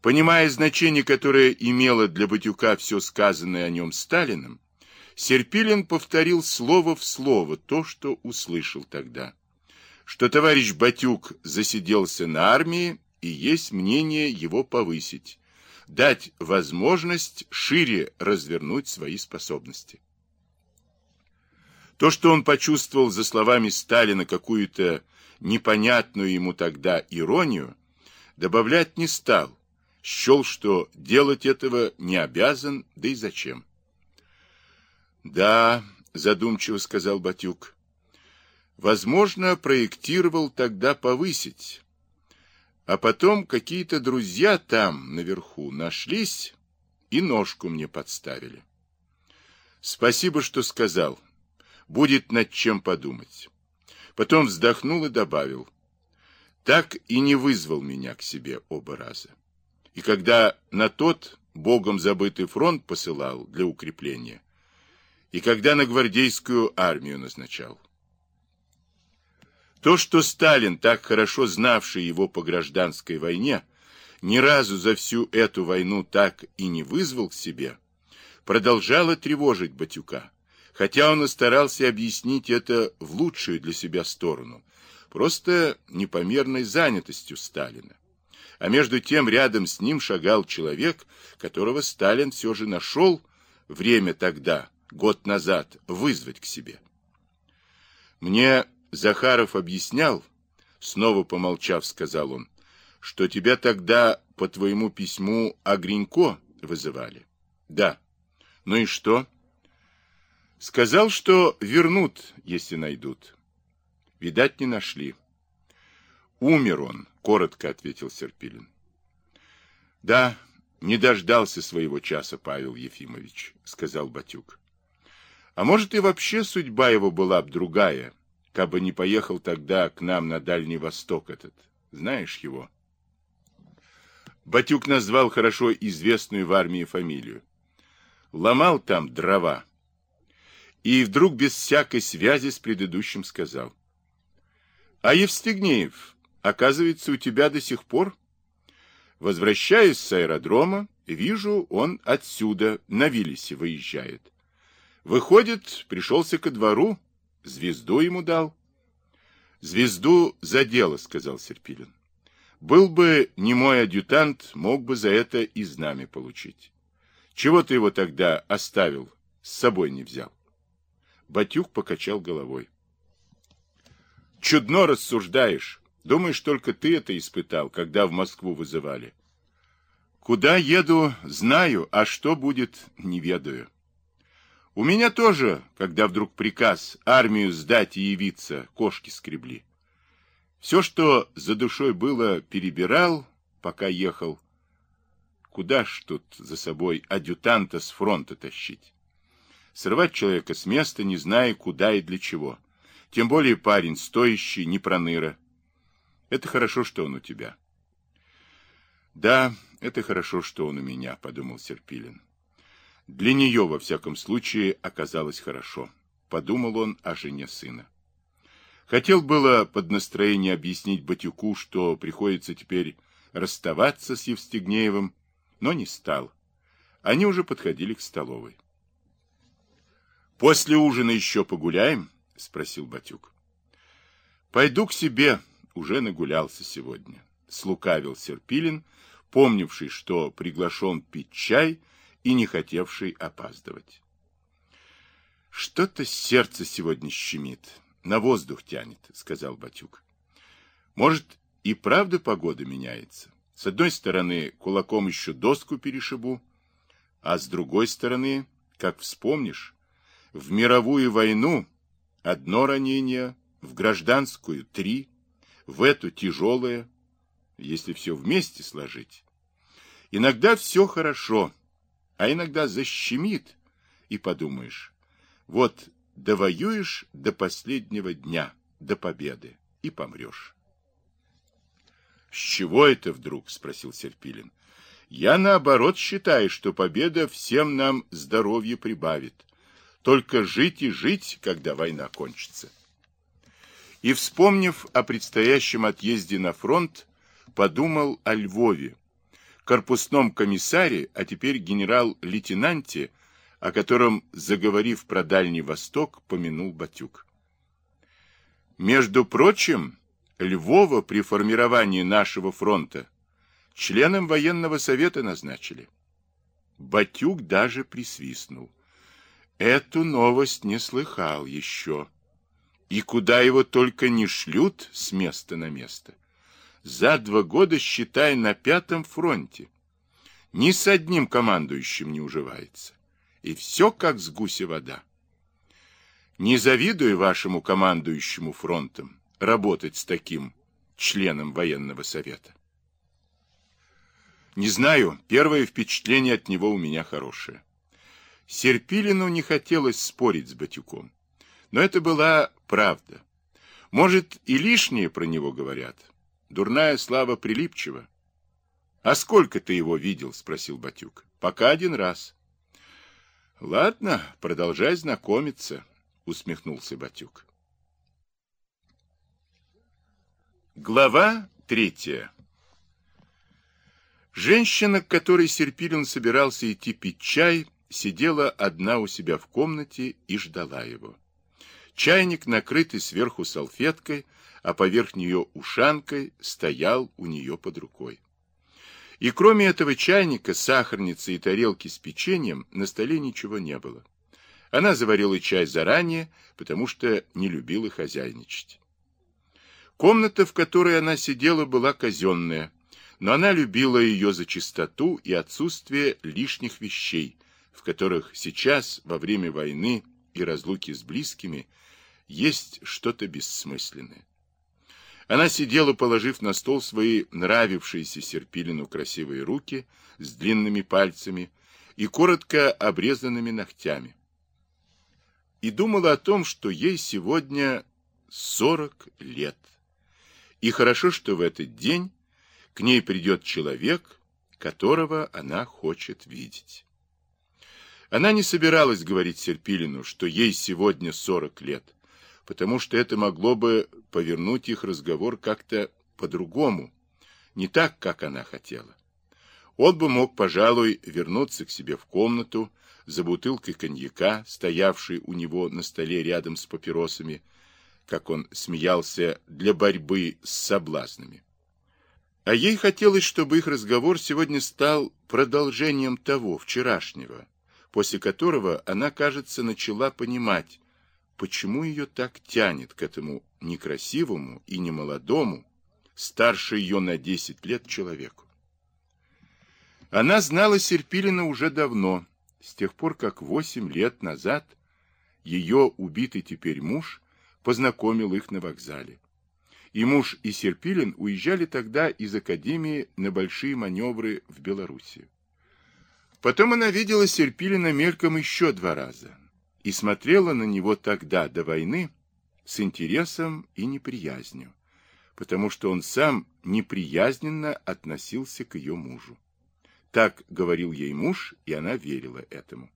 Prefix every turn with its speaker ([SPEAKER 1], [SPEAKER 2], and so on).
[SPEAKER 1] Понимая значение, которое имело для Батюка все сказанное о нем Сталиным, Серпилин повторил слово в слово то, что услышал тогда. Что товарищ Батюк засиделся на армии, и есть мнение его повысить, дать возможность шире развернуть свои способности. То, что он почувствовал за словами Сталина какую-то непонятную ему тогда иронию, добавлять не стал, счел, что делать этого не обязан, да и зачем. «Да», — задумчиво сказал Батюк, — «возможно, проектировал тогда повысить, а потом какие-то друзья там, наверху, нашлись и ножку мне подставили. Спасибо, что сказал. Будет над чем подумать. Потом вздохнул и добавил. Так и не вызвал меня к себе оба раза. И когда на тот богом забытый фронт посылал для укрепления, и когда на гвардейскую армию назначал. То, что Сталин, так хорошо знавший его по гражданской войне, ни разу за всю эту войну так и не вызвал к себе, продолжало тревожить Батюка, хотя он и старался объяснить это в лучшую для себя сторону, просто непомерной занятостью Сталина. А между тем рядом с ним шагал человек, которого Сталин все же нашел время тогда, год назад, вызвать к себе. Мне Захаров объяснял, снова помолчав, сказал он, что тебя тогда по твоему письму Огренько вызывали. Да. Ну и что? Сказал, что вернут, если найдут. Видать, не нашли. Умер он, коротко ответил Серпилин. Да, не дождался своего часа Павел Ефимович, сказал Батюк. А может и вообще судьба его была б другая, кабы не поехал тогда к нам на Дальний Восток этот. Знаешь его? Батюк назвал хорошо известную в армии фамилию. Ломал там дрова. И вдруг без всякой связи с предыдущим сказал. А Евстигнеев, оказывается, у тебя до сих пор? Возвращаясь с аэродрома, вижу, он отсюда на Виллисе выезжает. Выходит, пришелся ко двору, Звезду ему дал. Звезду за дело, сказал Серпилин. Был бы не мой адъютант, мог бы за это и знамя получить. Чего ты его тогда оставил, с собой не взял? Батюк покачал головой. Чудно рассуждаешь. Думаешь, только ты это испытал, когда в Москву вызывали. Куда еду, знаю, а что будет, не ведаю. У меня тоже, когда вдруг приказ армию сдать и явиться, кошки скребли. Все, что за душой было, перебирал, пока ехал. Куда ж тут за собой адъютанта с фронта тащить? Срывать человека с места, не зная, куда и для чего. Тем более парень стоящий, не проныра. Это хорошо, что он у тебя. Да, это хорошо, что он у меня, подумал Серпилин. Для нее, во всяком случае, оказалось хорошо. Подумал он о жене сына. Хотел было под настроение объяснить Батюку, что приходится теперь расставаться с Евстигнеевым, но не стал. Они уже подходили к столовой. «После ужина еще погуляем?» — спросил Батюк. «Пойду к себе, уже нагулялся сегодня», — слукавил Серпилин, помнивший, что приглашен пить чай — и не хотевший опаздывать. «Что-то сердце сегодня щемит, на воздух тянет», — сказал Батюк. «Может, и правда погода меняется? С одной стороны, кулаком еще доску перешибу, а с другой стороны, как вспомнишь, в мировую войну одно ранение, в гражданскую три, в эту тяжелое, если все вместе сложить. Иногда все хорошо, а иногда защемит, и подумаешь, вот довоюешь до последнего дня, до победы, и помрешь. — С чего это вдруг? — спросил Серпилин. — Я, наоборот, считаю, что победа всем нам здоровье прибавит. Только жить и жить, когда война кончится. И, вспомнив о предстоящем отъезде на фронт, подумал о Львове, корпусном комиссаре, а теперь генерал-лейтенанте, о котором, заговорив про Дальний Восток, помянул Батюк. Между прочим, Львова при формировании нашего фронта членом военного совета назначили. Батюк даже присвистнул. Эту новость не слыхал еще. И куда его только не шлют с места на место. За два года, считай, на пятом фронте. Ни с одним командующим не уживается. И все как с гуся вода. Не завидую вашему командующему фронтом работать с таким членом военного совета. Не знаю, первое впечатление от него у меня хорошее. Серпилину не хотелось спорить с Батюком. Но это была правда. Может, и лишнее про него говорят. Дурная слава прилипчива. — А сколько ты его видел? — спросил Батюк. — Пока один раз. — Ладно, продолжай знакомиться, — усмехнулся Батюк. Глава третья. Женщина, к которой Серпилин собирался идти пить чай, сидела одна у себя в комнате и ждала его. Чайник, накрытый сверху салфеткой, а поверх нее ушанкой, стоял у нее под рукой. И кроме этого чайника, сахарницы и тарелки с печеньем на столе ничего не было. Она заварила чай заранее, потому что не любила хозяйничать. Комната, в которой она сидела, была казенная, но она любила ее за чистоту и отсутствие лишних вещей, в которых сейчас, во время войны и разлуки с близкими, есть что-то бессмысленное. Она сидела, положив на стол свои нравившиеся Серпилину красивые руки с длинными пальцами и коротко обрезанными ногтями. И думала о том, что ей сегодня сорок лет. И хорошо, что в этот день к ней придет человек, которого она хочет видеть. Она не собиралась говорить Серпилину, что ей сегодня 40 лет, потому что это могло бы повернуть их разговор как-то по-другому, не так, как она хотела. Он бы мог, пожалуй, вернуться к себе в комнату за бутылкой коньяка, стоявшей у него на столе рядом с папиросами, как он смеялся, для борьбы с соблазнами. А ей хотелось, чтобы их разговор сегодня стал продолжением того, вчерашнего, после которого она, кажется, начала понимать, почему ее так тянет к этому некрасивому и немолодому, старше ее на 10 лет человеку. Она знала Серпилина уже давно, с тех пор, как 8 лет назад ее убитый теперь муж познакомил их на вокзале. И муж и Серпилин уезжали тогда из академии на большие маневры в Белоруссию. Потом она видела Серпилина мельком еще два раза и смотрела на него тогда, до войны, с интересом и неприязнью, потому что он сам неприязненно относился к ее мужу. Так говорил ей муж, и она верила этому.